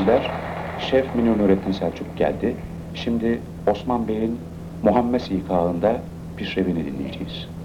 dinleyiciler. Şef Münir Nurettin Selçuk geldi. Şimdi Osman Bey'in Muhammed İkağı'nda pişrevini dinleyeceğiz.